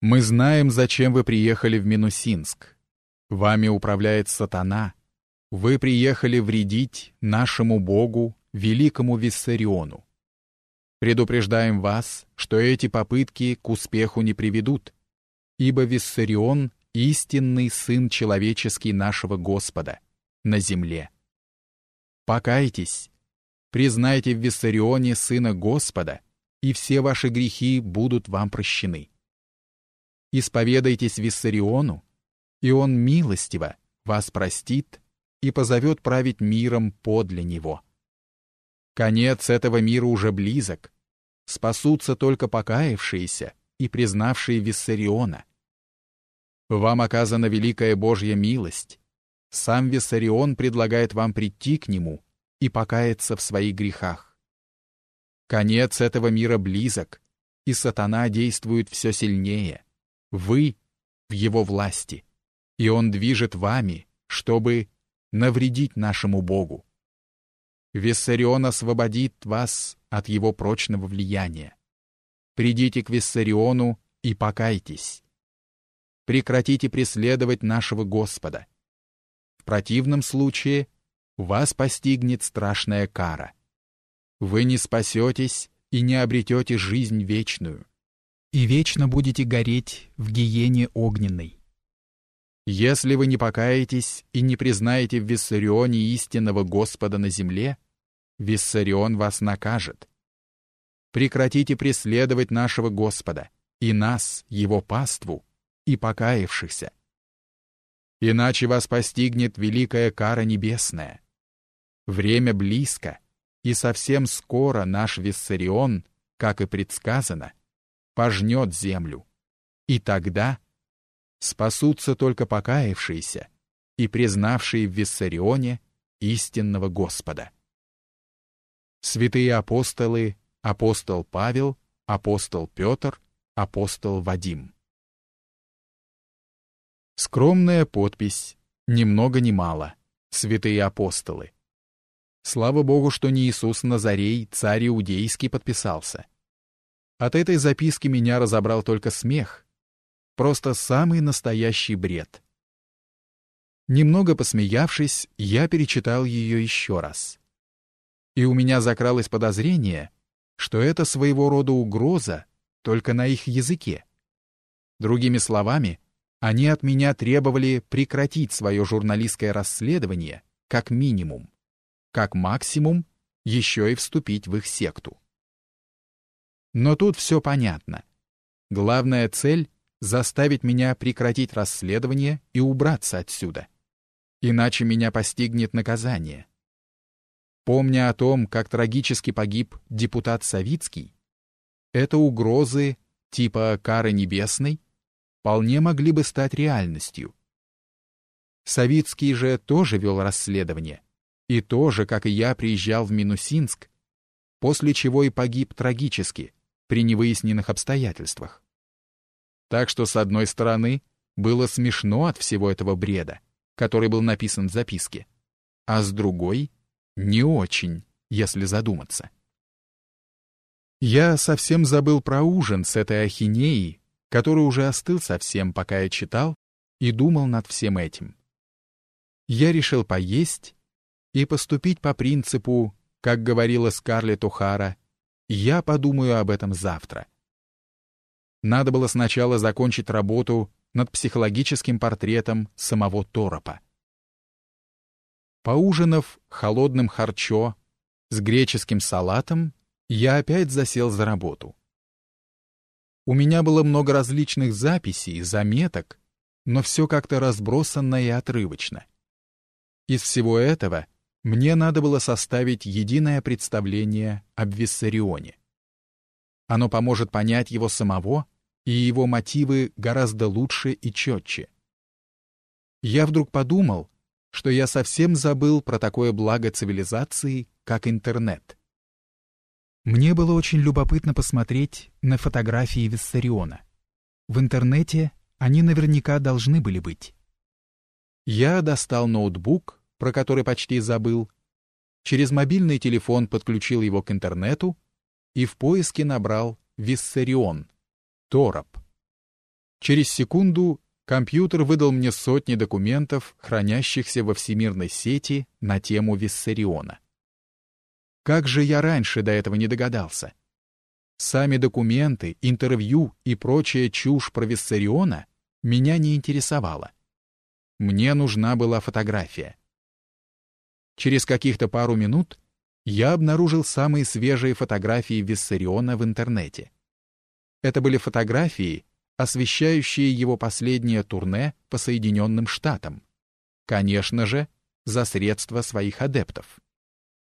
Мы знаем, зачем вы приехали в Минусинск. Вами управляет сатана. Вы приехали вредить нашему Богу, великому Виссариону. Предупреждаем вас, что эти попытки к успеху не приведут, ибо Виссарион — истинный Сын человеческий нашего Господа на земле. Покайтесь, признайте в Виссарионе Сына Господа, и все ваши грехи будут вам прощены. Исповедайтесь Виссариону, и Он милостиво вас простит и позовет править миром подле Него. Конец этого мира уже близок. Спасутся только покаявшиеся и признавшие Виссариона. Вам оказана великая Божья милость. Сам Виссарион предлагает вам прийти к Нему и покаяться в своих грехах. Конец этого мира близок, и сатана действует все сильнее. Вы в его власти, и он движет вами, чтобы навредить нашему Богу. Виссарион освободит вас от его прочного влияния. Придите к Виссариону и покайтесь. Прекратите преследовать нашего Господа. В противном случае вас постигнет страшная кара. Вы не спасетесь и не обретете жизнь вечную, и вечно будете гореть в гиене огненной. Если вы не покаетесь и не признаете в Виссарионе истинного Господа на земле, Виссарион вас накажет. Прекратите преследовать нашего Господа и нас, его паству, и покаявшихся. Иначе вас постигнет великая кара небесная. Время близко, и совсем скоро наш Виссарион, как и предсказано, пожнет землю. И тогда спасутся только покаявшиеся и признавшие в Виссарионе истинного Господа. Святые апостолы, апостол Павел, апостол Петр, апостол Вадим. Скромная подпись, ни много ни мало, святые апостолы. Слава Богу, что не Иисус Назарей, царь иудейский, подписался. От этой записки меня разобрал только смех, Просто самый настоящий бред. Немного посмеявшись, я перечитал ее еще раз. И у меня закралось подозрение, что это своего рода угроза, только на их языке. Другими словами, они от меня требовали прекратить свое журналистское расследование как минимум, как максимум еще и вступить в их секту. Но тут все понятно. Главная цель заставить меня прекратить расследование и убраться отсюда. Иначе меня постигнет наказание. Помня о том, как трагически погиб депутат Савицкий, это угрозы типа кары небесной вполне могли бы стать реальностью. Савицкий же тоже вел расследование, и тоже, как и я, приезжал в Минусинск, после чего и погиб трагически, при невыясненных обстоятельствах. Так что, с одной стороны, было смешно от всего этого бреда, который был написан в записке, а с другой — не очень, если задуматься. Я совсем забыл про ужин с этой ахинеей, который уже остыл совсем, пока я читал и думал над всем этим. Я решил поесть и поступить по принципу, как говорила Скарлетт О'Хара, «Я подумаю об этом завтра». Надо было сначала закончить работу над психологическим портретом самого Торопа. Поужинав холодным харчо с греческим салатом, я опять засел за работу. У меня было много различных записей, заметок, но все как-то разбросанно и отрывочно. Из всего этого мне надо было составить единое представление об Виссарионе. Оно поможет понять его самого и его мотивы гораздо лучше и четче. Я вдруг подумал, что я совсем забыл про такое благо цивилизации, как интернет. Мне было очень любопытно посмотреть на фотографии Виссариона. В интернете они наверняка должны были быть. Я достал ноутбук, про который почти забыл, через мобильный телефон подключил его к интернету и в поиске набрал «Виссарион», «Тороп». Через секунду компьютер выдал мне сотни документов, хранящихся во всемирной сети на тему Виссариона. Как же я раньше до этого не догадался? Сами документы, интервью и прочая чушь про Виссариона меня не интересовала. Мне нужна была фотография. Через каких-то пару минут я обнаружил самые свежие фотографии Виссариона в интернете. Это были фотографии, освещающие его последнее турне по Соединенным Штатам. Конечно же, за средства своих адептов.